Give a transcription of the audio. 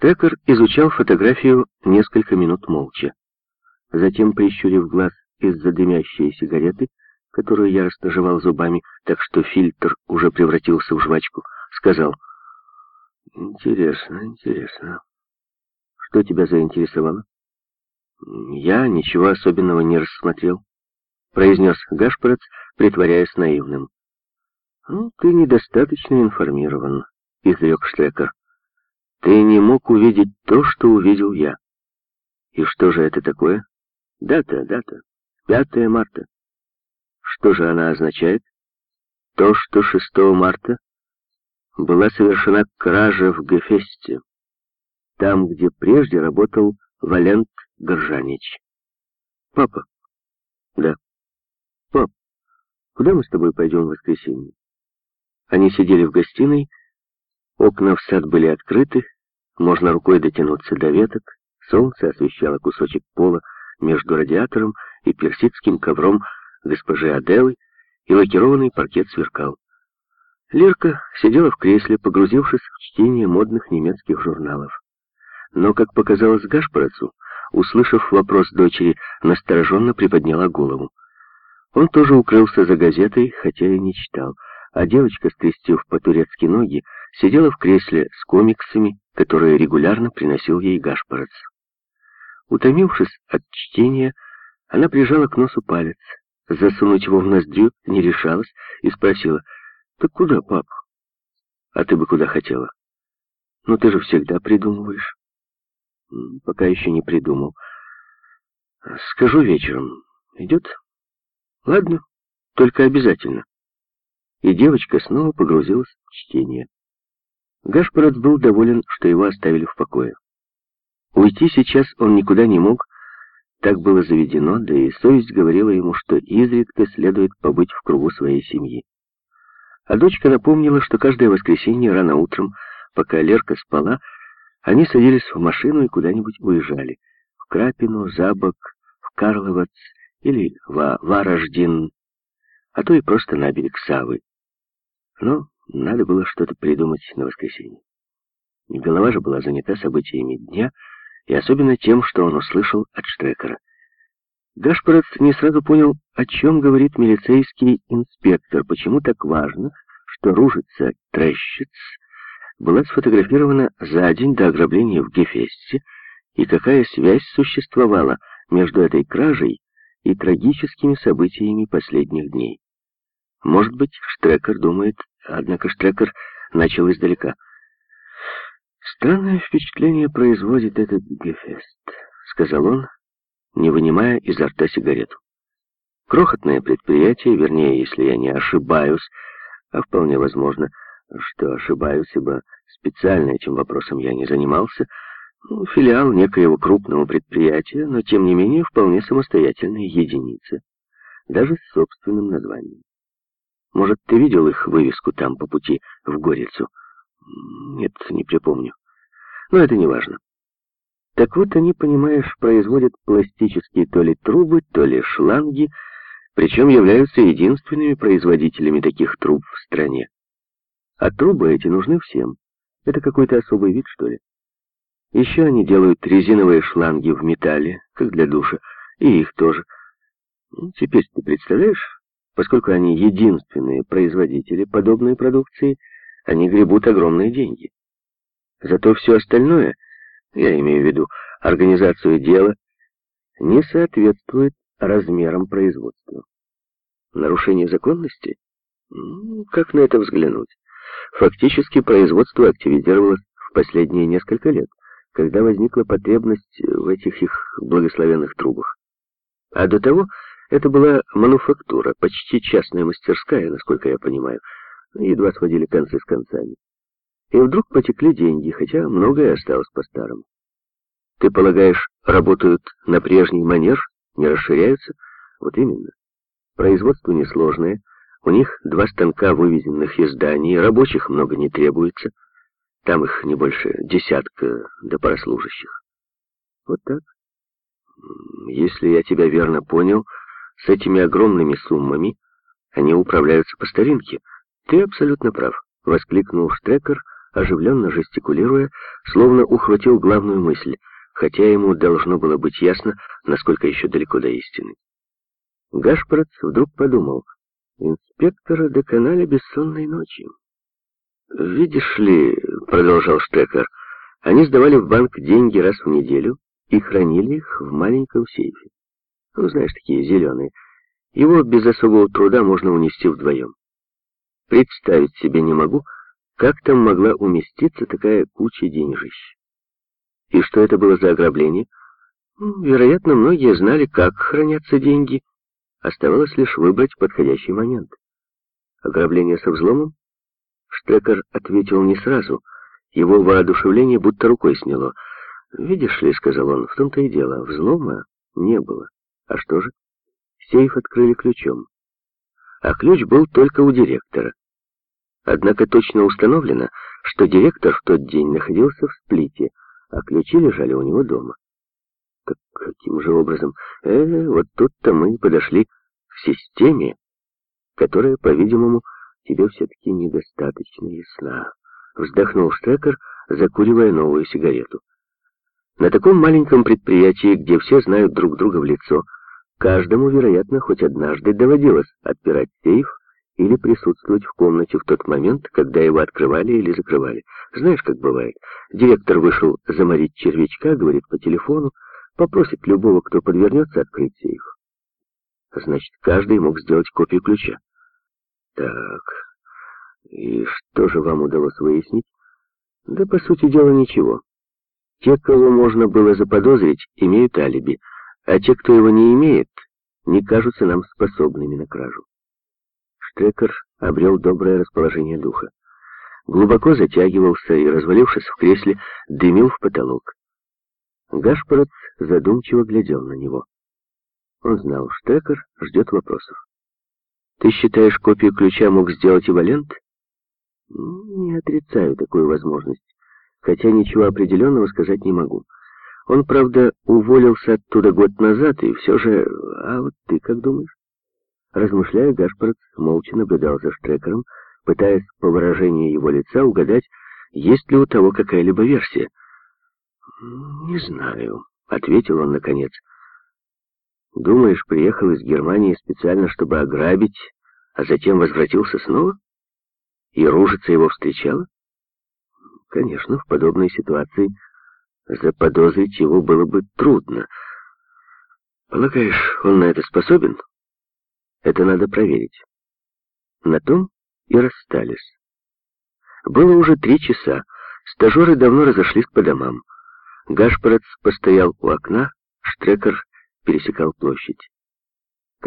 Штекер изучал фотографию несколько минут молча. Затем, прищурив глаз из-за дымящей сигареты, которую яростно жевал зубами, так что фильтр уже превратился в жвачку, сказал, «Интересно, интересно. Что тебя заинтересовало?» «Я ничего особенного не рассмотрел», — произнес Гашпорец, притворяясь наивным. «Ну, ты недостаточно информирован», — изрек Штекер. «Ты не мог увидеть то, что увидел я». «И что же это такое?» «Дата, дата. 5 марта». «Что же она означает?» «То, что 6 марта была совершена кража в Гефесте, там, где прежде работал Валент Горжанич. Папа. Да. Пап, куда мы с тобой пойдем в воскресенье? Они сидели в гостиной, окна в сад были открыты, можно рукой дотянуться до веток, солнце освещало кусочек пола между радиатором и персидским ковром госпожи Аделы, и лакированный паркет сверкал. Лирка сидела в кресле, погрузившись в чтение модных немецких журналов. Но, как показалось Гашпорацу, услышав вопрос дочери, настороженно приподняла голову. Он тоже укрылся за газетой, хотя и не читал, а девочка, скрестив по-турецки ноги, сидела в кресле с комиксами, которые регулярно приносил ей Гашпорец. Утомившись от чтения, она прижала к носу палец, засунуть его в ноздрю не решалась и спросила, «Так куда, пап?» «А ты бы куда хотела?» «Ну ты же всегда придумываешь». Пока еще не придумал. Скажу вечером. Идет? Ладно, только обязательно. И девочка снова погрузилась в чтение. Гашпорот был доволен, что его оставили в покое. Уйти сейчас он никуда не мог, так было заведено, да и совесть говорила ему, что изредка следует побыть в кругу своей семьи. А дочка напомнила, что каждое воскресенье рано утром, пока Лерка спала, они садились в машину и куда-нибудь уезжали. В Крапину, Забок, в Карловац или в Вараждин, а то и просто на берег Савы. Но надо было что-то придумать на воскресенье. Голова же была занята событиями дня, и особенно тем, что он услышал от Штрекера. Гашпорец не сразу понял, о чем говорит милицейский инспектор, почему так важно, что ружица Трещиц была сфотографирована за день до ограбления в Гефесте, и какая связь существовала между этой кражей и трагическими событиями последних дней. Может быть, Штрекер думает, однако Штрекер начал издалека. «Странное впечатление производит этот Гефест», — сказал он, не вынимая изо рта сигарету. «Крохотное предприятие, вернее, если я не ошибаюсь, а вполне возможно, что ошибаюсь, ибо специально этим вопросом я не занимался, ну, филиал некоего крупного предприятия, но тем не менее вполне самостоятельная единица, даже с собственным названием. Может, ты видел их вывеску там по пути в Горицу? Нет, не припомню. Но это не важно. Так вот, они, понимаешь, производят пластические то ли трубы, то ли шланги, причем являются единственными производителями таких труб в стране. А трубы эти нужны всем. Это какой-то особый вид, что ли? Еще они делают резиновые шланги в металле, как для душа, и их тоже. Ну, теперь ты представляешь, поскольку они единственные производители подобной продукции, они гребут огромные деньги. Зато все остальное, я имею в виду организацию дела, не соответствует размерам производства. Нарушение законности? Ну, как на это взглянуть? Фактически производство активизировалось в последние несколько лет, когда возникла потребность в этих их благословенных трубах. А до того это была мануфактура, почти частная мастерская, насколько я понимаю, едва сводили концы с концами. И вдруг потекли деньги, хотя многое осталось по-старому. Ты полагаешь, работают на прежний манер, не расширяются? Вот именно. Производство несложное, у них два станка вывезенных из Дании, рабочих много не требуется. Там их не больше десятка до прослужащих. Вот так. Если я тебя верно понял, с этими огромными суммами они управляются по старинке. Ты абсолютно прав, воскликнул Штрекер, оживленно жестикулируя, словно ухватил главную мысль, хотя ему должно было быть ясно, насколько еще далеко до истины. Гашпорт вдруг подумал, инспектора доконали бессонной ночи. «Видишь ли, — продолжал Штекер, — они сдавали в банк деньги раз в неделю и хранили их в маленьком сейфе. Ну, знаешь, такие зеленые. Его без особого труда можно унести вдвоем. Представить себе не могу, как там могла уместиться такая куча деньжищ. И что это было за ограбление? Ну, вероятно, многие знали, как хранятся деньги. Оставалось лишь выбрать подходящий момент. Ограбление со взломом? Штекер ответил не сразу. Его воодушевление будто рукой сняло. «Видишь ли», — сказал он, — «в том-то и дело, взлома не было. А что же? Сейф открыли ключом. А ключ был только у директора. Однако точно установлено, что директор в тот день находился в сплите, а ключи лежали у него дома. Так каким же образом? Э, вот тут-то мы подошли к системе, которая, по-видимому, тебе все-таки недостаточно ясна. Вздохнул Штекер, закуривая новую сигарету. На таком маленьком предприятии, где все знают друг друга в лицо, каждому, вероятно, хоть однажды доводилось отпирать сейф или присутствовать в комнате в тот момент, когда его открывали или закрывали. Знаешь, как бывает. Директор вышел заморить червячка, говорит по телефону, попросит любого, кто подвернется, открыть сейф. Значит, каждый мог сделать копию ключа. Так, и что же вам удалось выяснить? Да, по сути дела, ничего. Те, кого можно было заподозрить, имеют алиби, а те, кто его не имеет, не кажутся нам способными на кражу. Штекер обрел доброе расположение духа. Глубоко затягивался и, развалившись в кресле, дымил в потолок. Гашпорот задумчиво глядел на него. Он знал, Штекер ждет вопросов. «Ты считаешь, копию ключа мог сделать и Валент?» «Не отрицаю такую возможность, хотя ничего определенного сказать не могу. Он, правда, уволился оттуда год назад, и все же... А вот ты как думаешь?» Размышляя, Гашпорт молча наблюдал за Штрекером, пытаясь по выражению его лица угадать, есть ли у того какая-либо версия. «Не знаю», — ответил он наконец. «Думаешь, приехал из Германии специально, чтобы ограбить, а затем возвратился снова? И ружица его встречала? Конечно, в подобной ситуации заподозрить его было бы трудно. Полагаешь, он на это способен?» Это надо проверить. На том и расстались. Было уже три часа. Стажеры давно разошлись по домам. Гашпорец постоял у окна, Штрекер пересекал площадь.